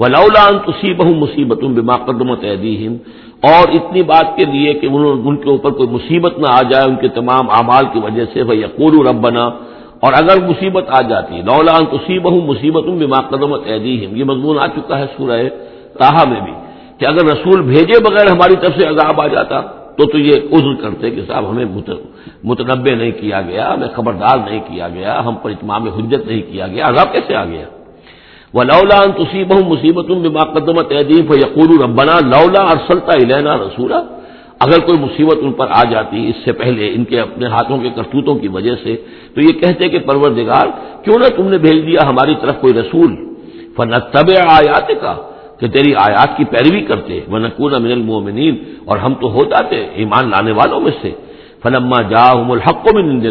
وہ لولان تسی مصیبت بما قدمت اور اتنی بات کے لیے کہ انہوں ان کے اوپر کوئی مصیبت نہ آ جائے ان کے تمام اعمال کی وجہ سے وہ یقول رب بنا اور اگر مصیبت آ جاتی لولان تسی بہو مصیبت بما قدمت ایدیہم یہ مضمون آ چکا ہے سورہ تاہا میں بھی، کہ اگر رسول بھیجے بغیر ہماری طرف سے عذاب آ جاتا، تو تو یہ عذر کرتے کہ صاحب ہمیں متنبع نہیں کیا گیا، ہمیں خبردار نہیں کیا گیا، ہم پر اتمام حجت نہیں کیا گیا، عذاب کیسے آ گیا؟ وہ لولا تصیب مصیبت قدمت ادیب یقول ربنا لولا ارسلتا الینا رسولہ اگر کوئی مصیبت ان پر آ جاتی اس سے پہلے ان کے اپنے ہاتھوں کے کرتوتوں کی وجہ سے، تو یہ کہتے کہ پروردگار، کیوں نہ تم نے بھیج دیا ہماری طرف کوئی رسول؟ فن طب آیات کا کہ تیری آیات کی پیروی کرتے وہ نقون من المومنین اور ہم تو ہو جاتے ایمان لانے والوں میں سے۔ فلما جا الحق کو بھی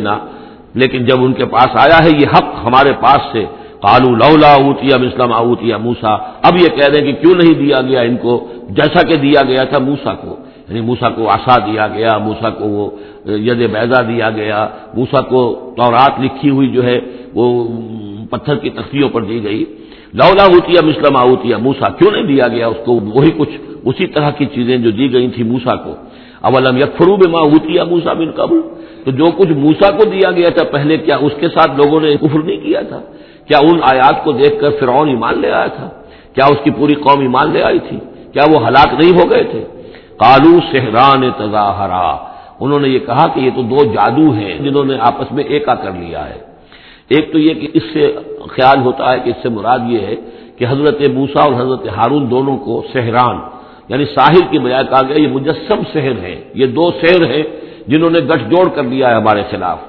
لیکن جب ان کے پاس آیا ہے یہ حق ہمارے پاس سے کالو لولا اوتیا مسلم اوتیا موسا اب یہ کہہ رہے ہیں کہ کیوں نہیں دیا گیا ان کو؟ جیسا کہ دیا گیا تھا موسا کو۔ یعنی موسا کو آسا دیا گیا موسا کو وہ ید بیزا دیا گیا۔ موسا کو تورات لکھی ہوئی جو ہے وہ پتھر کی تختیوں پر دی گئی۔ لولا اوتیا مسلم اوتیا موسا کیوں نہیں دیا گیا اس کو؟ وہی کچھ اسی طرح کی چیزیں جو دی گئی تھی موسا کو۔ اولم یک فروب ماں اوتیا موسا بن قبل؟ تو جو کچھ موسا کو دیا گیا تھا پہلے کیا اس کے ساتھ لوگوں نے کفر نہیں کیا تھا؟ کیا ان آیات کو دیکھ کر فرعون ایمان لے آیا تھا؟ کیا اس کی پوری قوم ایمان لے آئی تھی؟ کیا وہ ہلاک نہیں ہو گئے تھے؟ کالو سہران تظاہرا۔ انہوں نے یہ کہا کہ یہ تو دو جادو ہیں جنہوں نے آپس میں ایکا کر لیا ہے۔ ایک تو یہ کہ اس سے خیال ہوتا ہے کہ اس سے مراد یہ ہے کہ حضرت موسا اور حضرت ہارون دونوں کو سہران یعنی ساحر کی بجائے کہا گیا یہ مجسم شہر ہے یہ دو شہر ہیں جنہوں نے گٹھ جوڑ کر دیا ہے ہمارے خلاف۔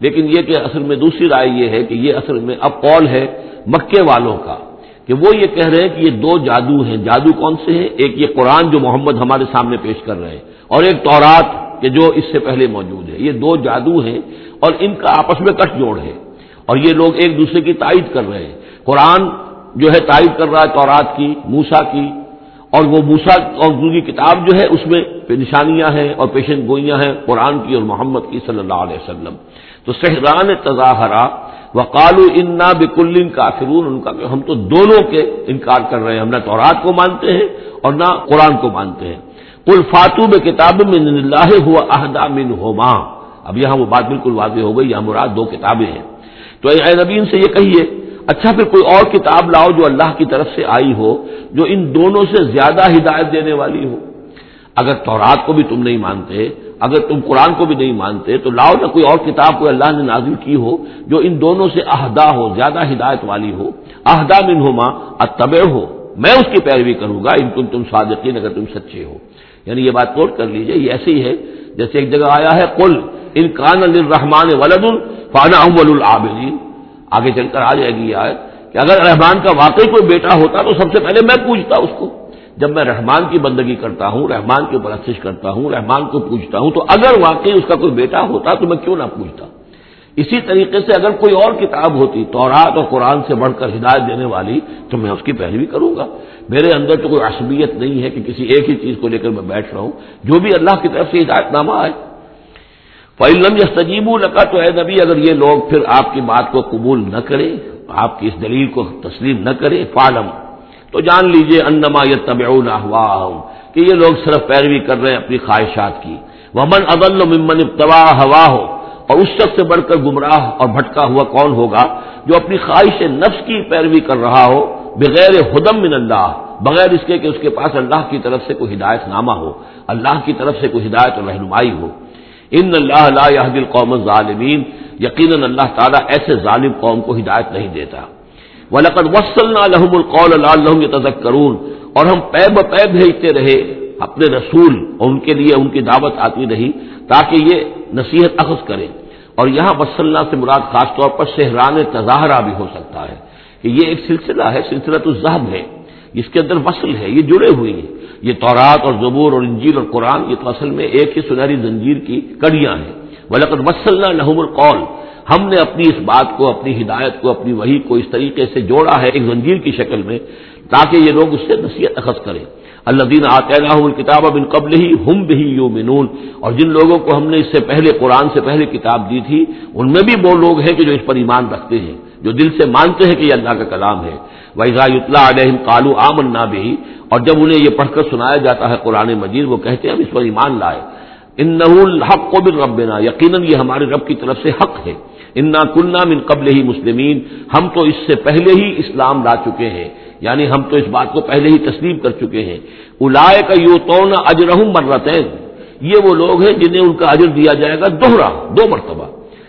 لیکن یہ کہ اصل میں دوسری رائے یہ ہے کہ یہ اصل میں اب قول ہے مکے والوں کا کہ وہ یہ کہہ رہے ہیں کہ یہ دو جادو ہیں۔ جادو کون سے ہیں؟ ایک یہ قرآن جو محمد ہمارے سامنے پیش کر رہے ہیں اور ایک تورات کہ جو اس سے پہلے موجود ہے۔ یہ دو جادو ہیں اور ان کا آپس میں کٹ جوڑ ہے اور یہ لوگ ایک دوسرے کی تائید کر رہے ہیں۔ قرآن جو ہے تائید کر رہا ہے تورات کی موسا کی اور وہ موسا اور کی کتاب جو ہے اس میں نشانیاں ہیں اور پیشن گوئیاں ہیں قرآن کی اور محمد کی صلی اللہ علیہ وسلم۔ تو سہران تظاہرا وقالو انا بکل کافرون، ان کا ہم تو دونوں کے انکار کر رہے ہیں، ہم نہ تورات کو مانتے ہیں اور نہ قرآن کو مانتے ہیں۔ کل فاتو میں کتاب میں اللہ ہوا اہدا من ہوما اب یہاں وہ بات بالکل واضح ہو گئی، یہاں مراد دو کتابیں ہیں۔ تو اے نبین سے یہ کہیے اچھا پھر کوئی اور کتاب لاؤ جو اللہ کی طرف سے آئی ہو، جو ان دونوں سے زیادہ ہدایت دینے والی ہو۔ اگر تورات کو بھی تم نہیں مانتے اگر تم قرآن کو بھی نہیں مانتے تو لاؤ نہ کوئی اور کتاب کو اللہ نے نازل کی ہو جو ان دونوں سے اہدا ہو، زیادہ ہدایت والی ہو۔ اہدا من ہو ماں اتب ہو۔ میں اس کی پیروی کروں گا، ان تم تم صادقین، اگر تم سچے ہو۔ یعنی یہ بات نوٹ کر لیجیے، یہ ایسے ہی ہے۔ جیسے ایک جگہ آیا ہے کل ان کان الرحمان ولد فانا اول العابدین۔ آگے چل کر آ جائے گی یہ کہ اگر رحمان کا واقعی کوئی بیٹا ہوتا تو سب سے پہلے میں پوچھتا اس کو۔ جب میں رحمان کی بندگی کرتا ہوں، رحمان کی پرستش کرتا ہوں، رحمان کو پوچھتا ہوں، تو اگر واقعی اس کا کوئی بیٹا ہوتا تو میں کیوں نہ پوچھتا؟ اسی طریقے سے اگر کوئی اور کتاب ہوتی، تورات اور قرآن سے بڑھ کر ہدایت دینے والی، تو میں اس کی پیروی کروں گا۔ میرے اندر تو کوئی عصبیت نہیں ہے کہ کسی ایک ہی چیز کو لے کر میں بیٹھ رہا ہوں۔ جو بھی اللہ کی طرف سے ہدایت نامہ آئے۔ فعلم یا سجیب لگا تو اے نبی، اگر یہ لوگ پھر آپ کی بات کو قبول نہ کرے آپ کی اس دلیل کو تسلیم نہ کرے فالم تو جان لیجیے انما یہ طبع کہ یہ لوگ صرف پیروی کر رہے ہیں اپنی خواہشات کی۔ ومن اضل ممن ابتوا ہوا ہو اور اس شخص سے بڑھ کر گمراہ اور بھٹکا ہوا کون ہوگا جو اپنی خواہش نفس کی پیروی کر رہا ہو بغیر ہدم من اللہ، بغیر اس کے کہ اس کے پاس اللہ کی طرف سے کوئی ہدایت نامہ ہو، اللہ کی طرف سے کوئی ہدایت اور رہنمائی ہو۔ ان اللہ لا قوم ظالمین یقیناً اللہ تعالیٰ ایسے ظالم قوم کو ہدایت نہیں دیتا۔ ولقد وصلنا لهم القول لعلهم يتذكرون اور ہم پے بے بھیجتے رہے اپنے رسول اور ان کے لیے ان کی دعوت آتی رہی تاکہ یہ نصیحت اخذ کرے اور یہاں وسلنا سے مراد خاص طور پر شہران تظاہرہ بھی ہو سکتا ہے کہ یہ ایک سلسلہ ہے سلسلہ تو ذہب ہے۔ اس کے اندر وصل ہے، یہ جڑے ہوئے ہیں۔ یہ تورات اور زبور اور انجیل اور قرآن، یہ تو اصل میں ایک ہی سنہری زنجیر کی کڑیاں ہیں۔ ولقد وسلنا لہم القول ہم نے اپنی اس بات کو، اپنی ہدایت کو، اپنی وہی کو اس طریقے سے جوڑا ہے ایک زنجیر کی شکل میں تاکہ یہ لوگ اس سے نصیحت اخذ کریں۔ اللہ دین آتے الکتاب بن قبل ہی ہم بھی یو منون اور جن لوگوں کو ہم نے اس سے پہلے قرآن سے پہلے کتاب دی تھی، ان میں بھی وہ لوگ ہیں کہ جو اس پر ایمان رکھتے ہیں، جو دل سے مانتے ہیں کہ یہ اللہ کا کلام ہے۔ ویزا اطلاع علیہم کالو آمن نہ بھی اور جب انہیں یہ پڑھ کر سنایا جاتا ہے قرآن مجید، وہ کہتے ہیں ہم اس پر ایمان لائے۔ ان الحق کو بھی رب یقیناً یہ ہمارے رب کی طرف سے حق ہے۔ انا کنہ من قبل ہی مسلمین ہم تو اس سے پہلے ہی اسلام لا چکے ہیں۔ یعنی ہم تو اس بات کو پہلے ہی تسلیم کر چکے ہیں۔ الائے کا یو تو اجرحم مرتین۔ یہ وہ لوگ ہیں جنہیں ان کا اجر دیا جائے گا دوہرا، دو مرتبہ۔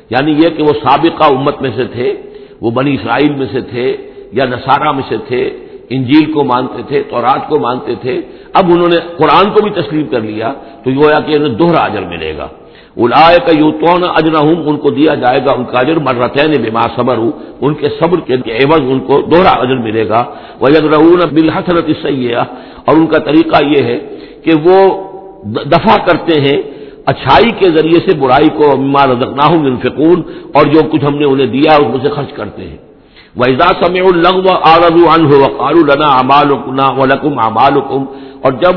یعنی یہ کہ وہ سابقہ امت میں سے تھے، وہ بنی اسرائیل میں سے تھے یا نصارہ میں سے تھے، انجیل کو مانتے تھے، تورات کو مانتے تھے۔ اب انہوں نے قرآن کو بھی تسلیم کر لیا تو گویا کہ انہیں دوہرا اجر ملے گا۔ الائے کا یو تو ہوں ان کو دیا جائے گا، ان کا اجر، مرتین بما صبر ہوں ان کے صبر کے عوض، ان کو دوہرا اجر ملے گا۔ وہ اجر بالحسرت سیاح اور ان کا طریقہ یہ ہے کہ وہ دفاع کرتے ہیں اچھائی کے ذریعے سے برائی کو اما رزقنا ہوں انفقون اور جو کچھ ہم نے انہیں دیا اس میں سے خرچ کرتے ہیں۔ ویزا سمع الگ و آرز ہو قالو لنا امال و لکم امال اور جب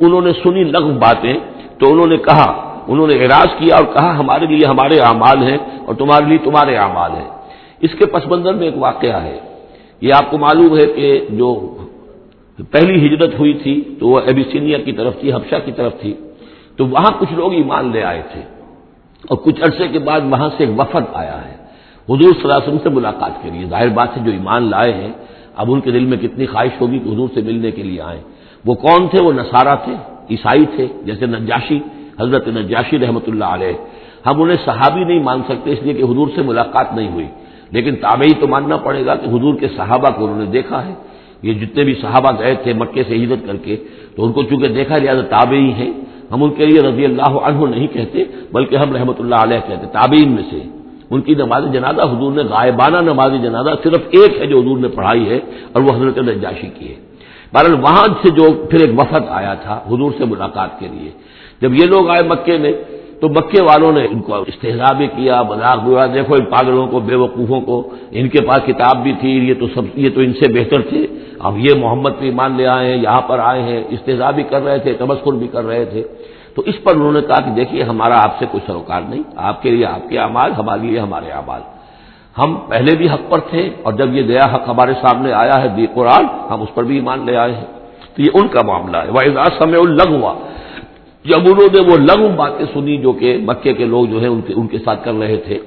انہوں نے سنی لغ باتیں، تو انہوں نے کہا انہوں نے اعراض کیا اور کہا، ہمارے لیے ہمارے اعمال ہیں اور تمہارے لیے تمہارے اعمال ہیں۔ اس کے پس منظر میں ایک واقعہ ہے۔ یہ آپ کو معلوم ہے کہ جو پہلی ہجرت ہوئی تھی تو وہ ایبیسینیا کی طرف تھی حفشہ کی طرف تھی۔ تو وہاں کچھ لوگ ایمان لے آئے تھے۔ اور کچھ عرصے کے بعد وہاں سے ایک وفد آیا ہے۔ حضور صلی اللہ علیہ وسلم سے ملاقات کے لیے۔ ظاہر بات ہے جو ایمان لائے ہیں، اب ان کے دل میں کتنی خواہش ہوگی کہ حضور سے ملنے کے لیے آئیں۔ وہ کون تھے؟ وہ نصارہ تھے، عیسائی تھے، جیسے نجاشی۔ حضرت نجاشی رحمۃ اللہ علیہ۔ ہم انہیں صحابی نہیں مان سکتے، اس لیے کہ حضور سے ملاقات نہیں ہوئی۔ لیکن تابعی تو ماننا پڑے گا کہ حضور کے صحابہ کو انہوں نے دیکھا ہے۔ یہ جتنے بھی صحابہ گئے تھے مکے سے ہجرت کر کے، تو ان کو چونکہ دیکھا لہٰذا تابعی ہیں۔ ہم ان کے لیے رضی اللہ عنہ نہیں کہتے، بلکہ ہم رحمۃ اللہ علیہ کہتے، تابعین میں سے۔ ان کی نماز جنازہ، حضور نے غائبانہ نماز جنازہ صرف ایک ہے جو حضور نے پڑھائی ہے اور وہ حضرت نجاشی کی ہے۔ بہرحال وہاں سے جو پھر ایک وفد آیا تھا حضور سے ملاقات کے لیے جب یہ لوگ آئے مکے میں، تو مکے والوں نے ان کو استحضا بھی کیا، مذاق بھی ہوا دیکھو ان پاگلوں کو، بے وقوفوں کو، ان کے پاس کتاب بھی تھی، یہ تو سب، یہ تو ان سے بہتر تھے۔ اب یہ محمد پہ ایمان لے آئے ہیں، یہاں پر آئے ہیں استحضا بھی کر رہے تھے تبسر بھی کر رہے تھے۔ تو اس پر انہوں نے کہا کہ دیکھیے، ہمارا آپ سے کوئی سروکار نہیں، آپ کے لیے آپ کے اعمال، ہمارے لیے ہمارے اعمال۔ ہم پہلے بھی حق پر تھے، اور جب یہ گیا حق ہمارے سامنے آیا ہے، دی قرآن، ہم اس پر بھی ایمان لے آئے ہیں۔ تو یہ ان کا معاملہ ہے۔ وہ اعزاز سمے الگ ہوا جب انہوں نے وہ لغو باتیں سنی جو کہ مکے کے لوگ جو ہیں ان کے ساتھ کر رہے تھے۔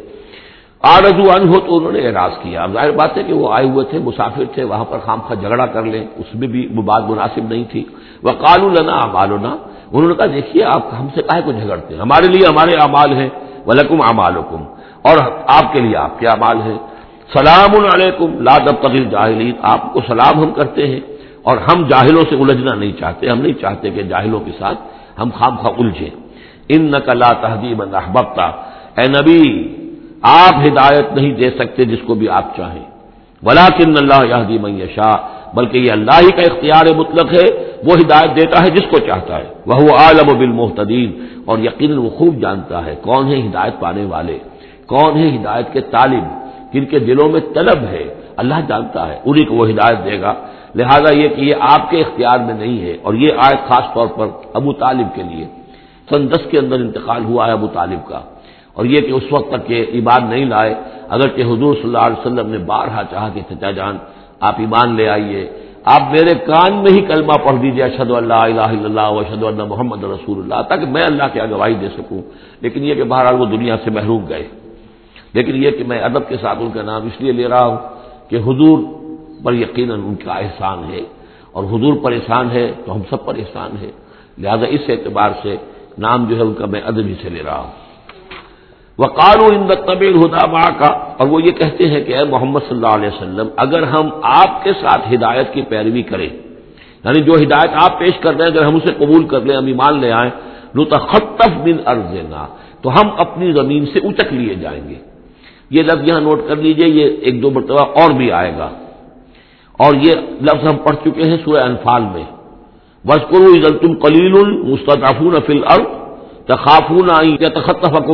آرزو ان ہو تو انہوں نے اعراض کیا۔ اب ظاہر بات ہے کہ وہ آئے ہوئے تھے، مسافر تھے، وہاں پر خام خواہ جھگڑا کر لیں۔ اس میں بھی وہ بات مناسب نہیں تھی۔ وہ کالو لنا امالنا انہوں نے کہا، دیکھیے، آپ ہم سے کہے کو جھگڑتے ہیں؟ ہمارے لیے ہمارے اعمال ہیں۔ ولکم امال اور آپ کے لیے آپ کے اعمال ہیں۔ سلام علیکم لادب تغیر جاہلین آپ کو سلام ہم کرتے ہیں۔ اور ہم جاہلوں سے الجھنا نہیں چاہتے۔ ہم نہیں چاہتے کہ جاہلوں کے ساتھ ہم خام خواہ الجھے ان نقلا تحدیب احبتا اے نبی، آپ ہدایت نہیں دے سکتے جس کو بھی آپ چاہیں۔ ولا کن اللہ یادی شاہ بلکہ یہ اللہ ہی کا اختیار مطلق ہے، وہ ہدایت دیتا ہے جس کو چاہتا ہے۔ وہ عالم و بالمحتین اور یقیناً وہ خوب جانتا ہے کون ہے ہدایت پانے والے، کون ہے ہدایت کے طالب، جن کے دلوں میں طلب ہے۔ اللہ جانتا ہے انہیں کو وہ ہدایت دے گا۔ لہذا یہ کہ یہ آپ کے اختیار میں نہیں ہے اور یہ آئے خاص طور پر ابو طالب کے لیے سن دس کے اندر انتقال ہوا ہے ابو طالب کا اور یہ کہ اس وقت تک یہ ایمان نہیں لائے اگر کہ حضور صلی اللہ علیہ وسلم نے بارہا چاہا کہ چچا جان، آپ ایمان لے آئیے۔ آپ میرے کان میں ہی کلمہ پڑھ دیجیے اشد اللہ الہ الا اللہ اشد اللہ محمد رسول اللہ، تاکہ میں اللہ کی گواہی دے سکوں۔ لیکن یہ کہ بہرحال وہ دنیا سے محروم گئے۔ لیکن یہ کہ میں ادب کے ساتھ ان کا نام اس لیے لے رہا ہوں کہ حضور پر یقیناً ان کا احسان ہے اور حضور پر احسان ہے تو ہم سب پر احسان ہے۔ لہذا اس اعتبار سے نام جو ہے ان کا میں ادب ہی سے لے رہا ہوں۔ وہ ان طبیل ہدا با کا اور وہ یہ کہتے ہیں کہ اے محمد صلی اللہ علیہ وسلم، اگر ہم آپ کے ساتھ ہدایت کی پیروی کریں یعنی جو ہدایت آپ پیش کر رہے ہیں اگر ہم اسے قبول کر لیں، ہم ایمان لے آئیں لطخطف بن ارض تو ہم اپنی زمین سے اچک لیے جائیں گے۔ یہ لفظ یہاں نوٹ کر لیجیے، یہ ایک دو مرتبہ اور بھی آئے گا۔ اور یہ لفظ ہم پڑھ چکے ہیں سورہ انفال میں۔ بس کرو تم کلیل مستطافون فل ارب تخافون یا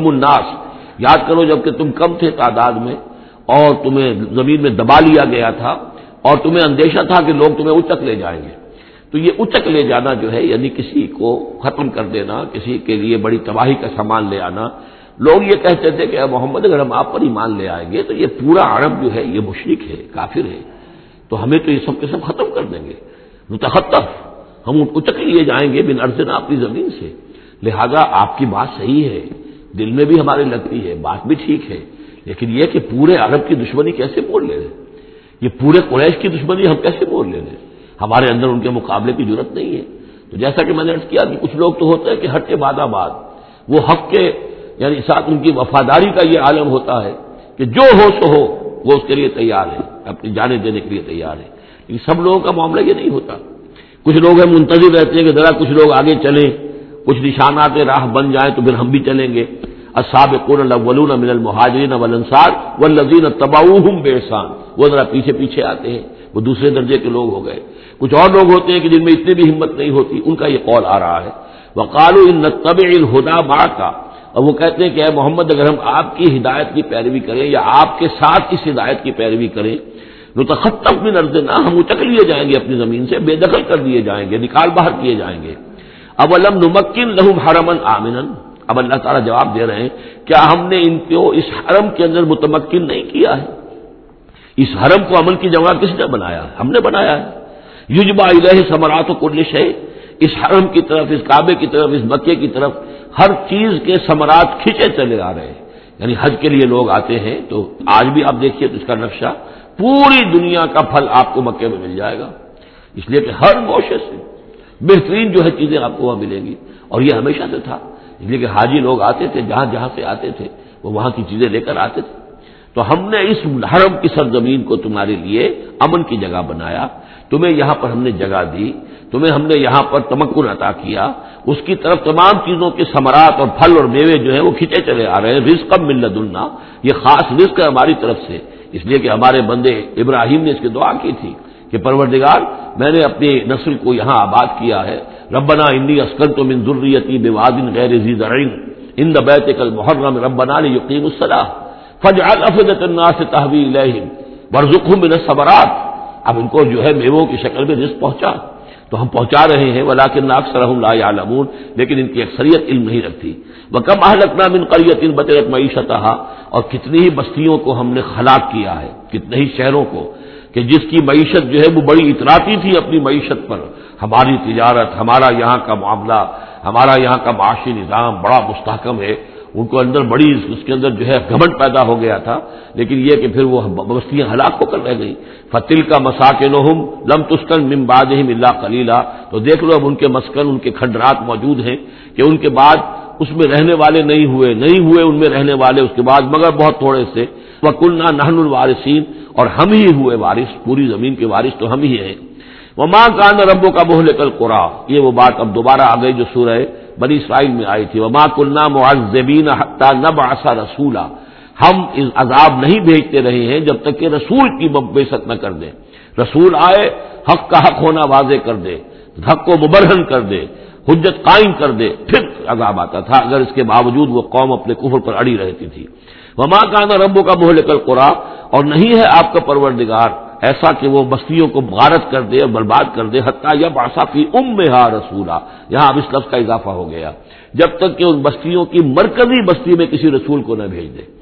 الناس۔ یاد کرو جبکہ تم کم تھے تعداد میں اور تمہیں زمین میں دبا لیا گیا تھا اور تمہیں اندیشہ تھا کہ لوگ تمہیں اچک لے جائیں گے۔ تو یہ اچک لے جانا جو ہے یعنی کسی کو ختم کر دینا، کسی کے لیے بڑی تباہی کا سامان لے آنا۔ لوگ یہ کہتے تھے کہ محمد، اگر ہم آپ پر ایمان لے آئیں گے تو یہ پورا عرب جو ہے، یہ مشرق ہے، کافر ہے۔ تو ہمیں تو یہ سب کے سب ختم کر دیں گے۔ متحطف ہم اچک لیے جائیں گے بن عرض اپنی زمین سے۔ لہذا آپ کی بات صحیح ہے۔ دل میں بھی ہمارے لگتی ہے، بات بھی ٹھیک ہے۔ لیکن یہ کہ پورے عرب کی دشمنی کیسے بول لے رہے یہ پورے قریش کی دشمنی ہم کیسے بول لے رہے ہمارے اندر ان کے مقابلے کی ضرورت نہیں ہے۔ تو جیسا کہ میں نے کیا کہ کچھ لوگ تو ہوتے ہیں کہ ہٹ کے بعد آباد۔ وہ حق کے یعنی ساتھ ان کی وفاداری کا یہ عالم ہوتا ہے کہ جو ہو سو ہو، وہ اس کے لیے تیار ہے۔ اپنی جانے دینے کے لیے تیار ہے لیکن سب لوگوں کا معاملہ یہ نہیں ہوتا۔ کچھ لوگ ہیں منتظر رہتے ہیں کہ ذرا کچھ لوگ آگے چلیں، کچھ نشانات راہ بن جائیں تو پھر ہم بھی چلیں گے۔ اصاب الاولون من المہاجرین والانصار والذین تبعوہم بےسان وہ ذرا پیچھے پیچھے آتے ہیں، وہ دوسرے درجے کے لوگ ہو گئے۔ کچھ اور لوگ ہوتے ہیں کہ جن میں اتنی بھی ہمت نہیں ہوتی، ان کا یہ قول آ رہا ہے۔ وقالو ان طبع الہدا با کا اور وہ کہتے ہیں کہ اے محمد، اگر ہم آپ کی ہدایت کی پیروی کریں یا آپ کے ساتھ اس ہدایت کی پیروی کریں، تو تختم بھی نرد نہ ہم اچک لیے جائیں گے اپنی زمین سے، بے دخل کر دیے جائیں گے، نکال باہر کیے جائیں گے۔ اب علم نمکن لہم حرمن آمن اب اللہ تعالیٰ جواب دے رہے ہیں، کیا ہم نے ان کو اس حرم کے اندر متمکن نہیں کیا ہے؟ اس حرم کو عمل کی جگہ کس نے بنایا؟ ہم نے بنایا ہے۔ یوجبا الہ سمرات و کلش ہے اس حرم کی طرف، اس کعبے کی طرف، اس مکے کی طرف ہر چیز کے سمرات کھینچے چلے آ رہے ہیں۔ یعنی حج کے لیے لوگ آتے ہیں تو آج بھی آپ دیکھیے تو اس کا نقشہ پوری دنیا کا پھل آپ کو مکے میں مل جائے گا۔ اس لیے کہ ہر گوشے سے بہترین جو ہے چیزیں آپ کو وہاں ملیں گی۔ اور یہ ہمیشہ سے تھا۔ اس لیے کہ حاجی لوگ آتے تھے، جہاں جہاں سے آتے تھے، وہ وہاں کی چیزیں لے کر آتے تھے۔ تو ہم نے اس حرم کی سرزمین کو تمہارے لیے امن کی جگہ بنایا۔ تمہیں یہاں پر ہم نے جگہ دی، تمہیں ہم نے یہاں پر تمکن عطا کیا۔ اس کی طرف تمام چیزوں کے ثمرات اور پھل اور میوے جو ہیں وہ کھینچے چلے آ رہے ہیں۔ رزق کب ملت اللہ یہ خاص رزق ہے ہماری طرف سے۔ اس لیے کہ ہمارے بندے ابراہیم نے اس کی دعا کی تھی کہ پروردگار، میں نے اپنی نسل کو یہاں آباد کیا ہے۔ ربنا انی اسکن تو من ضروریتی بے وادن غیر ان بیت کل محرم ربنا یقین الصلاح۔ فج الفظت الناس تحویل برزخم من الصبرات اب ان کو جو ہے میووں کی شکل میں رزق پہنچا۔ تو ہم پہنچا رہے ہیں ولاکن اکثر لا عالمون لیکن ان کی اکثریت علم نہیں رکھتی۔ وہ کم اہلکنا من قریت ان بطرت معیشت اور کتنی ہی بستیوں کو ہم نے خلاق کیا ہے، کتنے ہی شہروں کو، کہ جس کی معیشت جو ہے وہ بڑی اطراتی تھی اپنی معیشت پر۔ ہماری تجارت، ہمارا یہاں کا معاملہ، ہمارا یہاں کا معاشی نظام بڑا مستحکم ہے۔ ان کو اندر بڑی اس کے اندر جو ہے گھمنڈ پیدا ہو گیا تھا، لیکن یہ کہ پھر وہ بستیاں ہلاک ہو کر رہ گئی فتل کا مساکن لم تسکن ممباد اللہ کلیلہ تو دیکھ لو اب ان کے مسکن، ان کے کھنڈرات موجود ہیں کہ ان کے بعد اس میں رہنے والے نہیں ہوئے نہیں ہوئے ان میں رہنے والے، اس کے بعد مگر بہت تھوڑے سے۔ وہ نہن الوارثین اور ہم ہی ہوئے وارث، پوری زمین کے وارث تو ہم ہی ہیں۔ وہ ماں کان ربوں کا بہل کل قرا یہ وہ بات اب دوبارہ آ گئی جو سورہ بنی اسرائیل میں آئی تھی۔ وہ ماں کلنا معذبین حتہ نب آسا رسولہ ہم اس عذاب نہیں بھیجتے رہے ہیں جب تک کہ رسول کی بےست نہ کر دیں رسول آئے، حق کا حق ہونا واضح کر دے، حق کو مبرہن کر دے، حجت قائم کر دے، پھر عذاب آتا تھا۔ اگر اس کے باوجود وہ قوم اپنے کفر پر اڑی رہتی تھی۔ وہ ماں کانا ربوں کا بہل کر قرا اور نہیں ہے آپ کا پروردگار ایسا کہ وہ بستیوں کو غارت کر دے اور برباد کر دے، حتیٰ یا باسافی ام میں ہا رسولہ یہاں اب اس لفظ کا اضافہ ہو گیا۔ جب تک کہ ان بستیوں کی مرکزی بستی میں کسی رسول کو نہ بھیج دے۔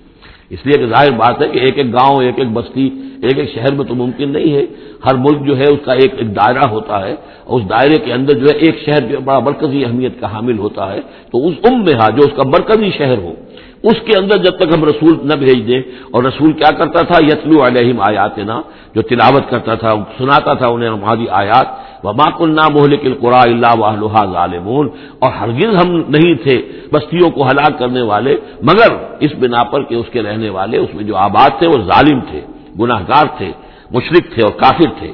اس لیے کہ ظاہر بات ہے کہ ایک ایک گاؤں، ایک ایک بستی، ایک ایک شہر میں تو ممکن نہیں ہے۔ ہر ملک جو ہے اس کا ایک ایک دائرہ ہوتا ہے۔ اور اس دائرے کے اندر جو ہے ایک شہر جو بڑا مرکزی اہمیت کا حامل ہوتا ہے۔ تو اس ام میں جو اس کا مرکزی شہر ہو اس کے اندر جب تک ہم رسول نہ بھیج دیں اور رسول کیا کرتا تھا؟ یتلو علیہم آیات نا جو تلاوت کرتا تھا، سناتا تھا انہیں ہماری آیات و ماک النام محلک القرا اللہ واہ ظالمون۔ اور ہرگز ہم نہیں تھے بستیوں کو ہلاک کرنے والے، مگر اس بنا پر کہ اس کے رہنے والے، اس میں جو آباد تھے، وہ ظالم تھے گناہ گار تھے مشرق تھے اور کافر تھے۔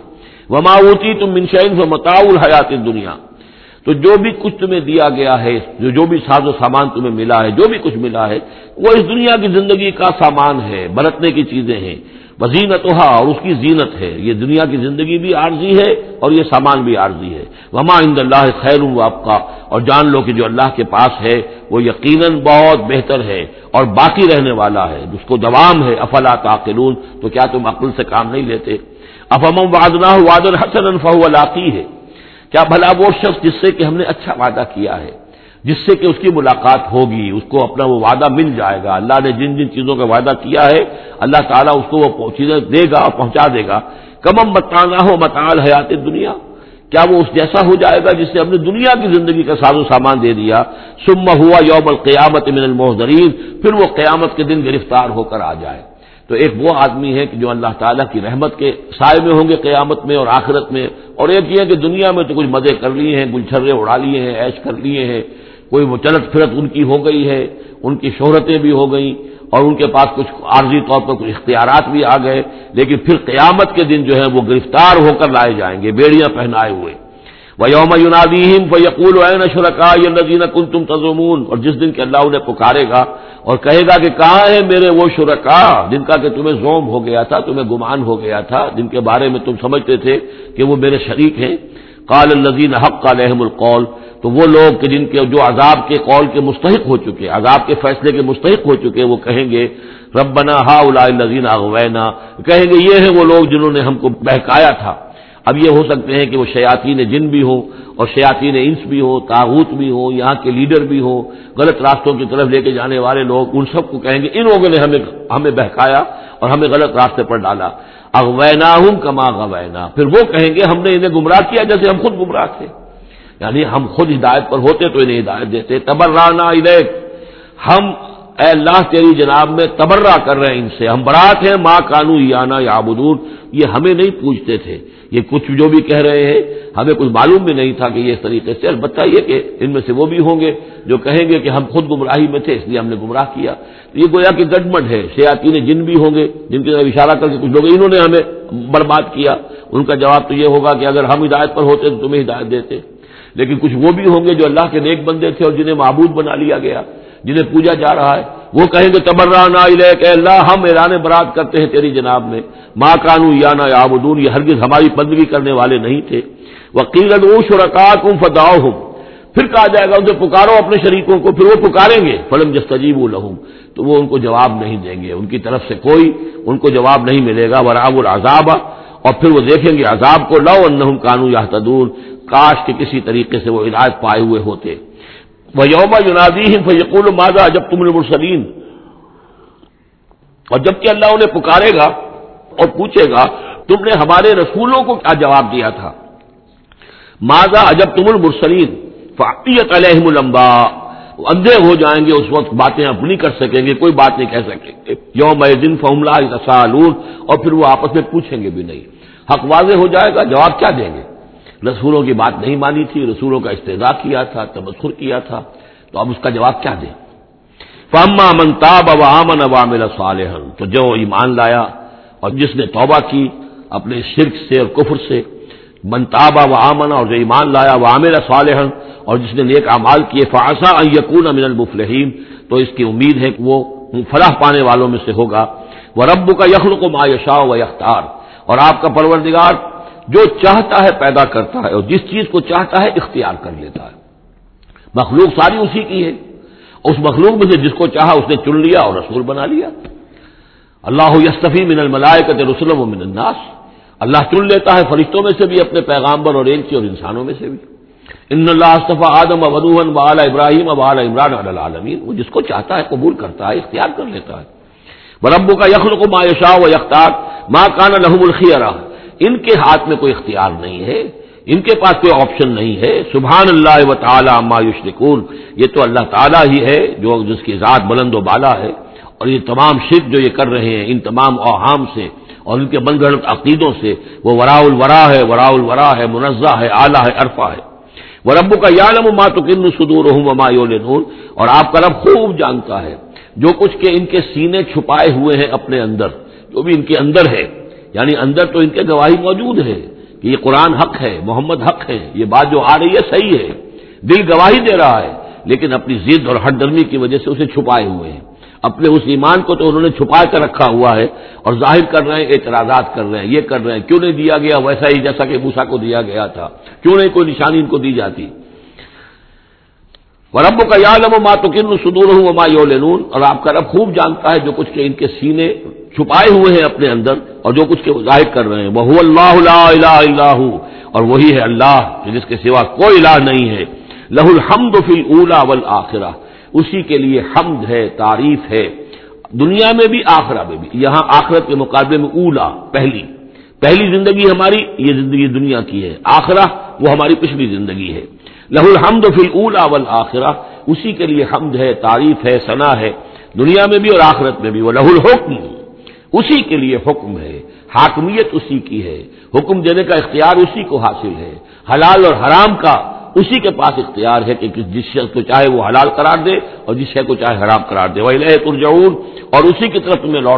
وہ ماوتی تم منشین سے متاع الحیات دنیا تو جو بھی کچھ تمہیں دیا گیا ہے، جو جو بھی ساز و سامان تمہیں ملا ہے، جو بھی کچھ ملا ہے، وہ اس دنیا کی زندگی کا سامان ہے، برتنے کی چیزیں ہیں۔ وزینت اور اس کی زینت ہے۔ یہ دنیا کی زندگی بھی عارضی ہے اور یہ سامان بھی عارضی ہے۔ وما عند اللہ خیر ہوں آپ کا اور جان لو کہ جو اللہ کے پاس ہے، وہ یقیناً بہت بہتر ہے اور باقی رہنے والا ہے۔ جس کو دوام ہے، افلا تعقلون، تو کیا تم عقل سے کام نہیں لیتے؟ افہم وادنا واد الحسن الفہ العقی ہے۔ کیا بھلا وہ شخص جس سے کہ ہم نے اچھا وعدہ کیا ہے، جس سے کہ اس کی ملاقات ہوگی، اس کو اپنا وہ وعدہ مل جائے گا۔ اللہ نے جن جن چیزوں کا وعدہ کیا ہے، اللہ تعالیٰ اس کو وہ چیزیں دے گا اور پہنچا دے گا۔ کمم متانا ہو متال حیات دنیا کیا وہ اس جیسا ہو جائے گا جس سے ہم نے دنیا کی زندگی کا ساز و سامان دے دیا؟ سما ہوا یوم القیامت من المحدرین پھر وہ قیامت کے دن گرفتار ہو کر آ جائے۔ تو ایک وہ آدمی ہے کہ جو اللہ تعالیٰ کی رحمت کے سائے میں ہوں گے قیامت میں اور آخرت میں اور ایک یہ کہ دنیا میں تو کچھ مزے کر لیے ہیں، گلچھرے اڑا لیے ہیں ایش کر لیے ہیں، کوئی وہ چلت پھرت ان کی ہو گئی ہے، ان کی شہرتیں بھی ہو گئیں اور ان کے پاس کچھ عارضی طور پر کچھ اختیارات بھی آ گئے، لیکن پھر قیامت کے دن جو ہے وہ گرفتار ہو کر لائے جائیں گے، بیڑیاں پہنائے ہوئے۔ وہ یوم یونادیم و یقول شرکا یہ نذین کن تم تزمون اور جس دن کے اللہ انہیں پکارے گا اور کہے گا کہ کہاں ہے میرے وہ شرکا جن کا کہ تمہیں زوم ہو گیا تھا، تمہیں گمان ہو گیا تھا، جن کے بارے میں تم سمجھتے تھے کہ وہ میرے شریک ہیں۔ قال الزین حق کا لحم القول تو وہ لوگ کہ جن کے جو عذاب کے قول کے مستحق ہو چکے، عذاب کے فیصلے کے مستحق ہو چکے، وہ کہیں گے، ربنا ہا الزین اغوینا کہیں گے، یہ ہیں وہ لوگ جنہوں نے ہم کو بہکایا تھا۔ اب یہ ہو سکتے ہیں کہ وہ شیاطین جن بھی ہوں اور شیاطین انس بھی ہو تاغوت بھی ہو یہاں کے لیڈر بھی ہوں، غلط راستوں کی طرف لے کے جانے والے لوگ ان سب کو کہیں گے، ان لوگوں نے ہمیں ہمیں بہکایا اور ہمیں غلط راستے پر ڈالا۔ اغوینا ہوں کما غوینا۔ پھر وہ کہیں گے، ہم نے انہیں گمراہ کیا جیسے ہم خود گمراہ تھے۔ یعنی ہم خود ہدایت پر ہوتے تو انہیں ہدایت دیتے۔ تبرانا الیک۔ ہم اے اللہ تیری جناب میں تبرہ کر رہے ہیں ان سے، ہم برات ہیں ماں کانو یانا یا بدور یہ ہمیں نہیں پوچھتے تھے۔ یہ کچھ جو بھی کہہ رہے ہیں، ہمیں کچھ معلوم بھی نہیں تھا کہ یہ اس طریقے سے۔ البتہ یہ کہ ان میں سے وہ بھی ہوں گے جو کہیں گے کہ ہم خود گمراہی میں تھے، اس لیے ہم نے گمراہ کیا۔ تو یہ گویا کہ گڈمنٹ ہے سیاتی جن بھی ہوں گے، جن کی طرف اشارہ کر کے کچھ لوگ، انہوں نے ہمیں برباد کیا۔ ان کا جواب تو یہ ہوگا کہ اگر ہم ہدایت پر ہوتے تو تمہیں ہدایت دیتے۔ لیکن کچھ وہ بھی ہوں گے جو اللہ کے نیک بندے تھے اور جنہیں معبود بنا لیا گیا۔ جنہیں پوجا جا رہا ہے، وہ کہیں گے تبرانہ کہ اللہ، ہم ایران برات کرتے ہیں تیری جناب میں۔ ماں کانو یا نا یابدون یہ ہرگز ہماری بندگی کرنے والے نہیں تھے۔ وکیل او شرکات ہوں فتاؤ ہوں پھر کہا جائے گا، ان سے پکارو اپنے شریکوں کو، پھر وہ پکاریں گے۔ فلم جس تجیب تو وہ ان کو جواب نہیں دیں گے۔ ان کی طرف سے کوئی ان کو جواب نہیں ملے گا۔ وراب العذاب۔ اور پھر وہ دیکھیں گے عذاب کو، لو ان کانو یا کاش کے کسی طریقے سے وہ ہدایت پائے ہوئے ہوتے۔ وہ یوم یونادی فیقول ماضا جب تم المرسلین اور جبکہ اللہ انہیں پکارے گا اور پوچھے گا، تم نے ہمارے رسولوں کو کیا جواب دیا تھا؟ ماضا اجب تم المرسلین فعیت علیہم الانباء اندھے ہو جائیں گے، اس وقت باتیں اپنی کر سکیں گے، کوئی بات نہیں کہہ سکیں گے۔ یوم دن فملہ اور پھر وہ آپس میں پوچھیں گے بھی نہیں۔ حق واضح ہو جائے گا، جواب کیا دیں گے؟ رسولوں کی بات نہیں مانی تھی، رسولوں کا استدا کیا تھا، تبصر کیا تھا۔ تو اب اس کا جواب کیا دیں؟ فاما منتاب و امن عوام صالح تو جو ایمان لایا اور جس نے توبہ کی اپنے شرک سے اور کفر سے منتابہ و آمن اور جو ایمان لایا وہ عامر صالح اور جس نے نیک اعمال کیے فاسا یقون امن المفلحین تو اس کی امید ہے کہ وہ فلاح پانے والوں میں سے ہوگا۔ وہ رب کا یخل کو مایشا و یختار اور آپ کا پروردگار جو چاہتا ہے پیدا کرتا ہے اور جس چیز کو چاہتا ہے اختیار کر لیتا ہے۔ مخلوق ساری اسی کی ہے۔ اس مخلوق میں سے جس کو چاہا اس نے چن لیا اور رسول بنا لیا۔ اللہ یستفی من الملائکت رسول و من الناس۔ اللہ چن لیتا ہے فرشتوں میں سے بھی، اپنے پیغامبر اور ایلچی اور انسانوں میں سے بھی۔ ان اللہ استفا آدم ودوہن و اعلیٰ ابراہیم اب اعلیٰ عمران عالمین وہ جس کو چاہتا ہے قبول کرتا ہے، اختیار کر لیتا ہے۔ بربو کا یخل کو مایشا و یختار۔ ماں کان لحم الخیرہ۔ ان کے ہاتھ میں کوئی اختیار نہیں ہے، ان کے پاس کوئی آپشن نہیں ہے۔ سبحان اللہ و تعالیٰ مایوش نکول یہ تو اللہ تعالیٰ ہی ہے جو جس کی ذات بلند و بالا ہے۔ اور یہ تمام شرک جو یہ کر رہے ہیں، ان تمام اوہام سے اور ان کے بن گڑھ عقیدوں سے، وہ ورا الورا ہے ورا الورا ہے، منزہ ہے، اعلیٰ ہے، عرفہ ہے۔ وہ رب کا یالم ما تو کن سدور ہوں مما اور آپ کا رب خوب جانتا ہے۔ جو کچھ کے ان کے سینے چھپائے ہوئے ہیں اپنے اندر، جو بھی ان کے اندر ہے یعنی اندر تو ان کے گواہی موجود ہے کہ یہ قرآن حق ہے، محمد حق ہے، یہ بات جو آ رہی ہے صحیح ہے۔ دل گواہی دے رہا ہے، لیکن اپنی ضد اور ہٹ درمی کی وجہ سے اسے چھپائے ہوئے ہیں۔ اپنے اس ایمان کو تو انہوں نے چھپا کر رکھا ہوا ہے اور ظاہر کر رہے ہیں، اعتراضات کر رہے ہیں، یہ کر رہے ہیں۔ کیوں نہیں دیا گیا ویسا ہی جیسا کہ موسا کو دیا گیا تھا؟ کیوں نہیں کوئی نشانی ان کو دی جاتی؟ رب کا یادم ماں تو سدور ہوں ماں یو اور آپ کا رب خوب جانتا ہے جو کچھ کہ ان کے سینے چھپائے ہوئے ہیں اپنے اندر اور جو کچھ کے ظاہر کر رہے ہیں۔ وہ اللہ اللہ اللہ اور وہی ہے اللہ جس کے سوا کوئی الہ نہیں ہے۔ لہ الحمد فی اولا ول آخرہ اسی کے لیے حمد ہے، تعریف ہے۔ دنیا میں بھی، آخرہ میں بھی۔ یہاں آخرت کے مقابلے میں اولا، پہلی۔ پہلی زندگی ہماری، یہ زندگی دنیا کی ہے۔ آخرہ، وہ ہماری پچھلی زندگی ہے۔ لہ الحمد فی اولا ول آخرہ اسی کے لیے حمد ہے، تعریف ہے، ثنا ہے۔ دنیا میں بھی اور آخرت میں بھی۔ وہ لہ الحکم اسی کے لیے حکم ہے، حاکمیت اسی کی ہے، حکم دینے کا اختیار اسی کو حاصل ہے۔ حلال اور حرام کا اسی کے پاس اختیار ہے کہ جس شخص کو چاہے وہ حلال قرار دے اور جس شے کو چاہے حرام قرار دے۔ وہ ترجعون اور اسی کی طرف تمہیں لوٹ